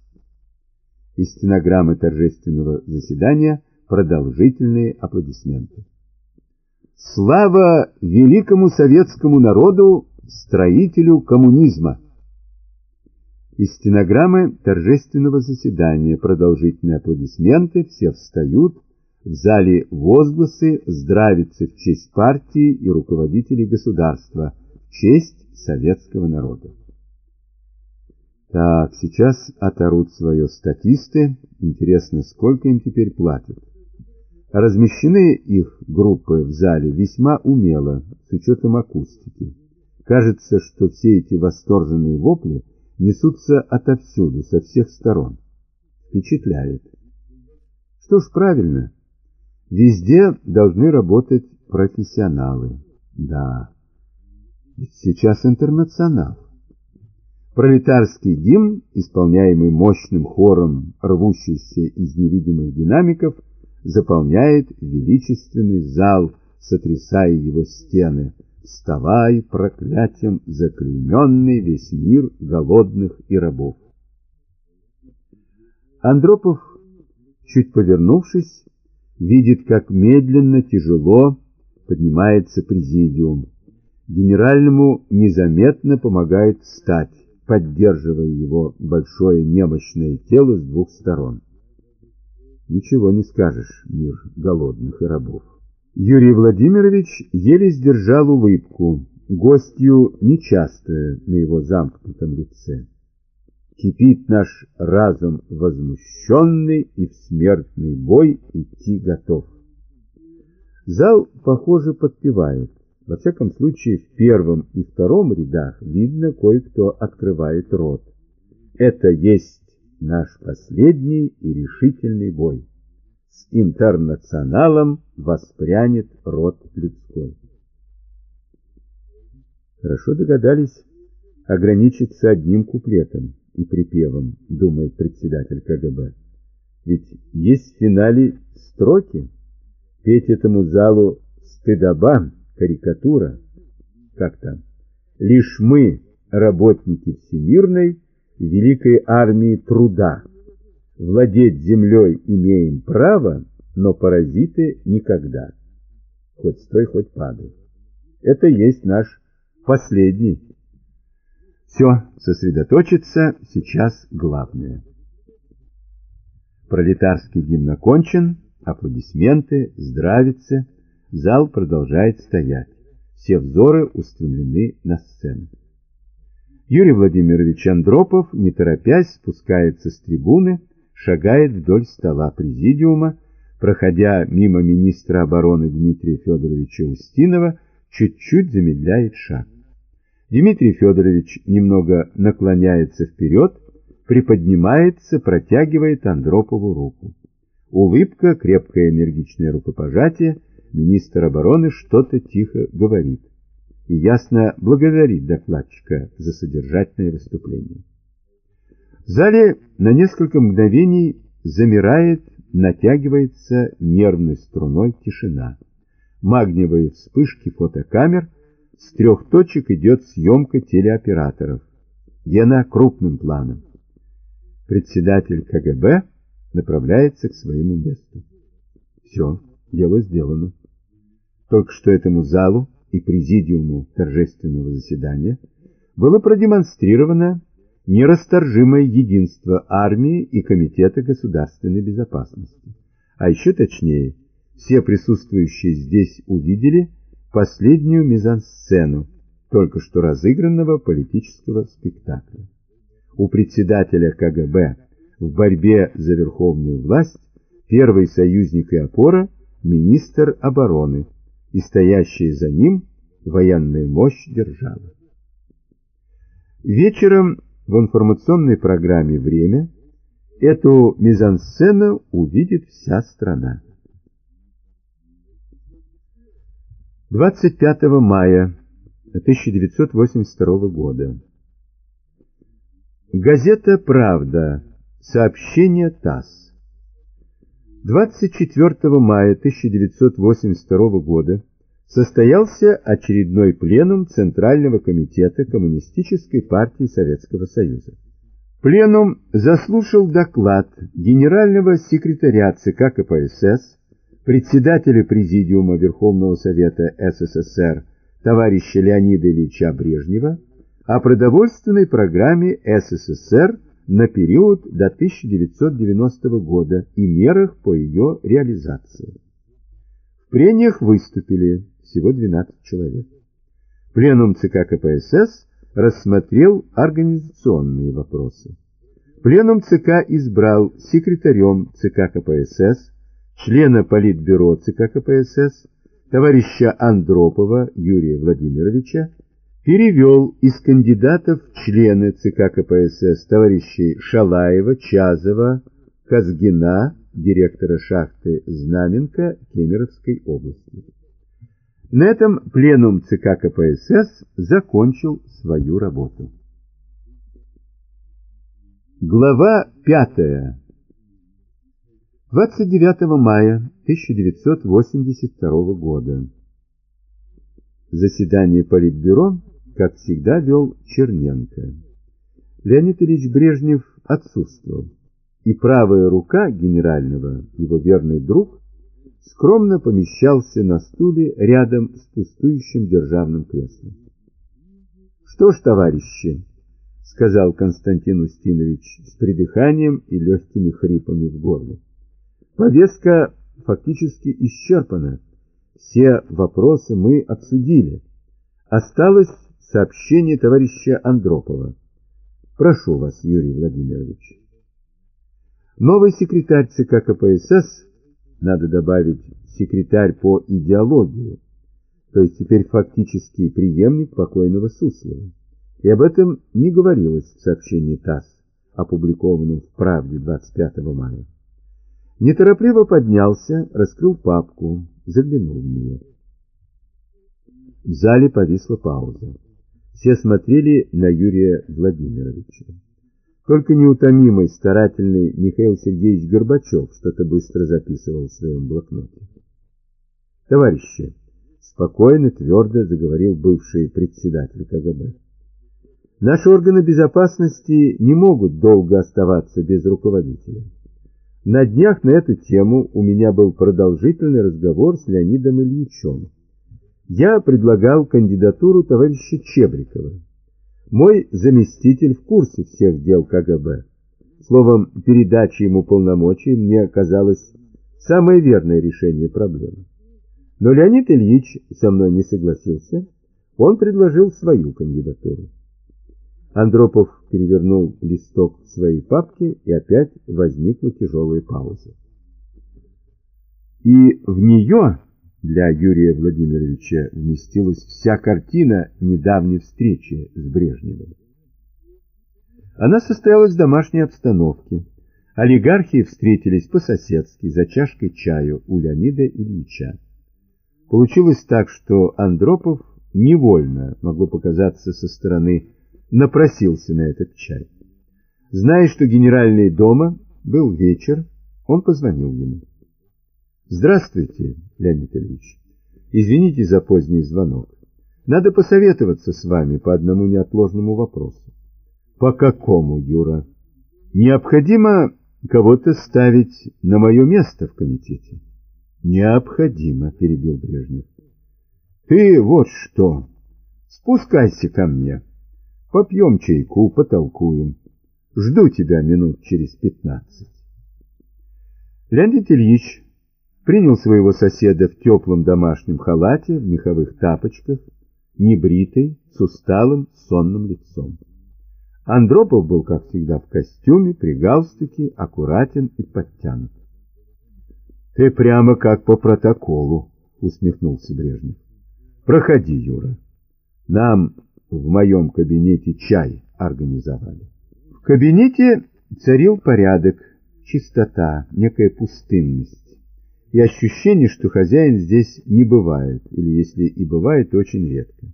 Из стенограммы торжественного заседания продолжительные аплодисменты. Слава великому советскому народу, строителю коммунизма! Из стенограммы торжественного заседания продолжительные аплодисменты, все встают, в зале возгласы здравицы в честь партии и руководителей государства – честь советского народа. Так, сейчас оторут свое статисты. Интересно, сколько им теперь платят. Размещены их группы в зале весьма умело, с учетом акустики. Кажется, что все эти восторженные вопли несутся отовсюду, со всех сторон. Впечатляет. Что ж, правильно. Везде должны работать профессионалы. Да. Сейчас интернационал. Пролетарский гимн, исполняемый мощным хором, рвущийся из невидимых динамиков, заполняет величественный зал, сотрясая его стены. Вставай, проклятием заклейменный весь мир голодных и рабов. Андропов, чуть повернувшись, видит, как медленно, тяжело поднимается президиум. Генеральному незаметно помогает встать, поддерживая его большое немощное тело с двух сторон. Ничего не скажешь, мир голодных и рабов. Юрий Владимирович еле сдержал улыбку, гостью нечастую на его замкнутом лице. Кипит наш разум возмущенный и в смертный бой идти готов. Зал, похоже, подпевает. Во всяком случае, в первом и втором рядах видно, кое-кто открывает рот. Это есть наш последний и решительный бой. С интернационалом воспрянет род людской. Хорошо догадались ограничиться одним куплетом. и припевом, думает председатель КГБ. Ведь есть в финале строки. Петь этому залу стыдоба, карикатура. Как там? Лишь мы, работники всемирной, великой армии труда, владеть землей имеем право, но паразиты никогда. Хоть стой, хоть падай. Это есть наш последний. Все, сосредоточиться сейчас главное. Пролетарский гимн окончен, аплодисменты, здравицы, зал продолжает стоять. Все взоры устремлены на сцену. Юрий Владимирович Андропов, не торопясь, спускается с трибуны, шагает вдоль стола президиума, проходя мимо министра обороны Дмитрия Федоровича Устинова, чуть-чуть замедляет шаг. Дмитрий Федорович немного наклоняется вперед, приподнимается, протягивает Андропову руку. Улыбка, крепкое энергичное рукопожатие, министр обороны что-то тихо говорит и ясно благодарит докладчика за содержательное выступление. В зале на несколько мгновений замирает, натягивается нервной струной тишина. Магниевые вспышки фотокамер, с трех точек идет съемка телеоператоров. Гена крупным планом. Председатель КГБ направляется к своему месту. Все, дело сделано. Только что этому залу и президиуму торжественного заседания было продемонстрировано нерасторжимое единство армии и Комитета государственной безопасности. А еще точнее, все присутствующие здесь увидели последнюю мизансцену только что разыгранного политического спектакля. У председателя КГБ в борьбе за верховную власть первый союзник и опора – министр обороны – и стоящая за ним военная мощь державы. Вечером в информационной программе «Время» эту мизансцену увидит вся страна. 25 мая 1982 года. Газета «Правда». Сообщение ТАСС. 24 мая 1982 года состоялся очередной пленум Центрального комитета Коммунистической партии Советского Союза. Пленум заслушал доклад генерального секретаря ЦК КПСС, председателя Президиума Верховного Совета СССР товарища Леонида Ильича Брежнева о продовольственной программе СССР на период до 1990 года и мерах по ее реализации. В прениях выступили всего 12 человек. Пленум ЦК КПСС рассмотрел организационные вопросы. Пленум ЦК избрал секретарем ЦК КПСС, члена Политбюро ЦК КПСС, товарища Андропова Юрия Владимировича перевел из кандидатов члены ЦК КПСС товарищей Шалаева, Чазова, Казгина, директора шахты Знаменка Кемеровской области. На этом пленум ЦК КПСС закончил свою работу. Глава 5. 29 мая 1982 года. Заседание Политбюро как всегда, вел Черненко. Леонид Ильич Брежнев отсутствовал, и правая рука генерального, его верный друг, скромно помещался на стуле рядом с пустующим державным креслом. «Что ж, товарищи», — сказал Константин Устинович с придыханием и легкими хрипами в горле, — «повестка фактически исчерпана, все вопросы мы обсудили. Осталось сообщение товарища Андропова. Прошу вас, Юрий Владимирович. Новый секретарь ЦК КПСС, надо добавить, секретарь по идеологии, то есть теперь фактически преемник покойного Суслова. И об этом не говорилось в сообщении ТАСС, опубликованном в «Правде» 25 мая. Неторопливо поднялся, раскрыл папку, заглянул в нее. В зале повисла пауза. Все смотрели на Юрия Владимировича. Только неутомимый, старательный Михаил Сергеевич Горбачев что-то быстро записывал в своем блокноте. Товарищи, спокойно, твердо заговорил бывший председатель КГБ. Наши органы безопасности не могут долго оставаться без руководителя. На днях на эту тему у меня был продолжительный разговор с Леонидом Ильичем. Я предлагал кандидатуру товарища Чебрикова. Мой заместитель в курсе всех дел КГБ. Словом, передача ему полномочий мне оказалось самое верное решение проблемы. Но Леонид Ильич со мной не согласился. Он предложил свою кандидатуру. Андропов перевернул листок в своей папке, и опять возникла тяжелая пауза. И в нее для Юрия Владимировича вместилась вся картина недавней встречи с Брежневым. Она состоялась в домашней обстановке. Олигархи встретились по-соседски за чашкой чаю у Леонида Ильича. Получилось так, что Андропов невольно, могло показаться со стороны, напросился на этот чай. Зная, что генеральный дома, был вечер, он позвонил ему. Здравствуйте, Леонид Ильич. Извините за поздний звонок. Надо посоветоваться с вами по одному неотложному вопросу. По какому, Юра? Необходимо кого-то ставить на мое место в комитете. Необходимо, перебил Брежнев. Ты вот что, спускайся ко мне. Попьем чайку, потолкуем. Жду тебя минут через пятнадцать. Леонид Ильич принял своего соседа в теплом домашнем халате, в меховых тапочках, небритый, с усталым, сонным лицом. Андропов был, как всегда, в костюме, при галстуке, аккуратен и подтянут. — Ты прямо как по протоколу, — усмехнулся Брежнев. — Проходи, Юра. Нам в моем кабинете чай организовали. В кабинете царил порядок, чистота, некая пустынность и ощущение, что хозяин здесь не бывает, или если и бывает, очень редко.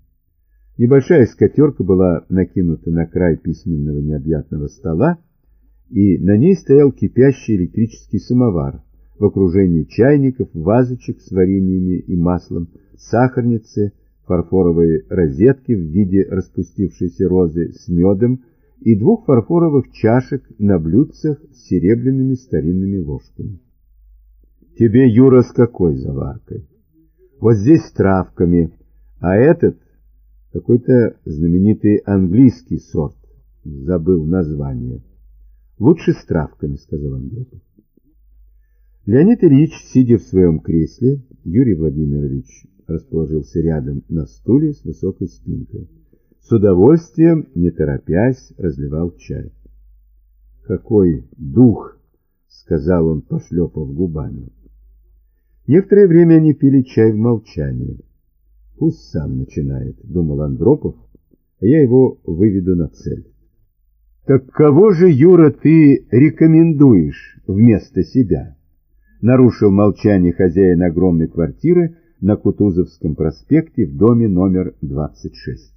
Небольшая скатерка была накинута на край письменного необъятного стола, и на ней стоял кипящий электрический самовар в окружении чайников, вазочек с вареньями и маслом, сахарницы, фарфоровой розетки в виде распустившейся розы с медом и двух фарфоровых чашек на блюдцах с серебряными старинными ложками. Тебе, Юра, с какой заваркой? Вот здесь с травками, а этот какой-то знаменитый английский сорт. Забыл название. Лучше с травками, сказал Андропов. Леонид Ильич, сидя в своем кресле, Юрий Владимирович расположился рядом на стуле с высокой спинкой. С удовольствием, не торопясь, разливал чай. «Какой дух!» — сказал он, пошлепав губами. Некоторое время они пили чай в молчании. «Пусть сам начинает», — думал Андропов, — «а я его выведу на цель». «Так кого же, Юра, ты рекомендуешь вместо себя?» Нарушил молчание хозяин огромной квартиры на Кутузовском проспекте в доме номер 26.